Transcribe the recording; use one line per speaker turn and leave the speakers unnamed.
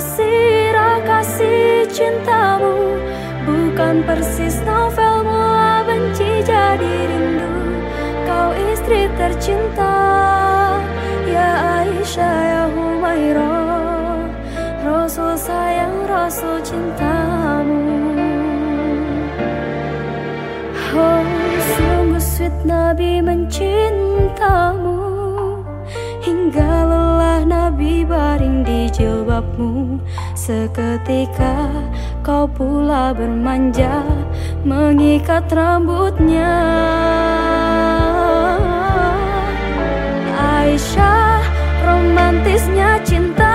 sirah kasih cintamu Bukan persis novel mula benci jadi rindu. Kau istri tercinta Ya Aisyah ya Humairah Rasul sayang Rasul cintamu. Oh sungguh sweet Nabi mencintamu Hingga di jilbabmu Seketika kau pula bermanja Mengikat rambutnya. Aisyah romantisnya cintamu